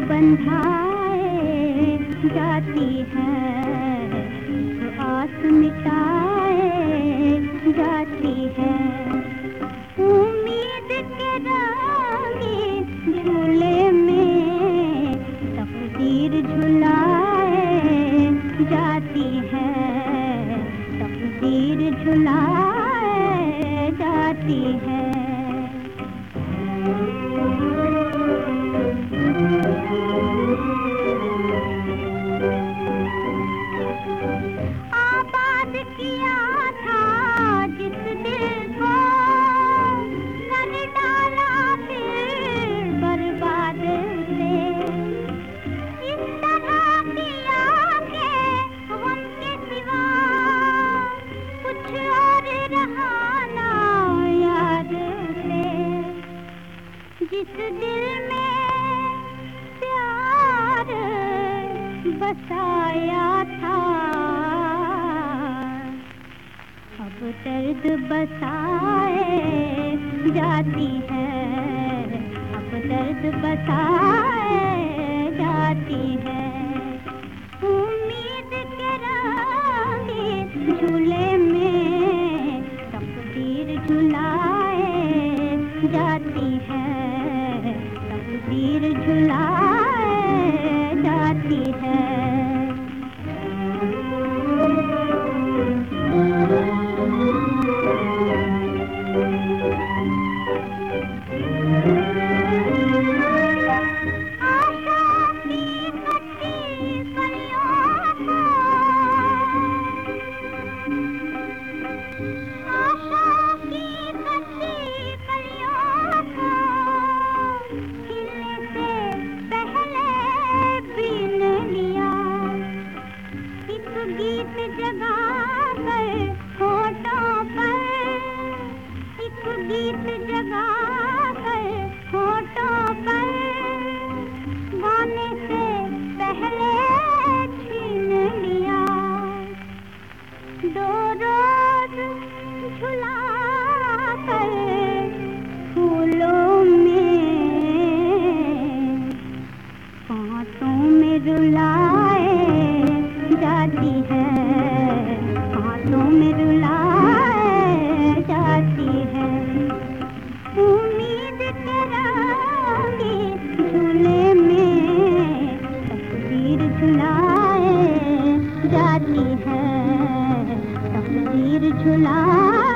बंधाए जाती है, आस मिटाए जाती है। उम्मीद के झूले में तकदीर झुलाए जाती है, तकदीर झुलाए जाती है। जिस दिल में प्यार बसाया था, अब दर्द बसाए जाती है। अब दर्द बसाए जाती है। जाती है तकदीर झुला जाती है। गीत जगा जाती है। तकदीर झुलाए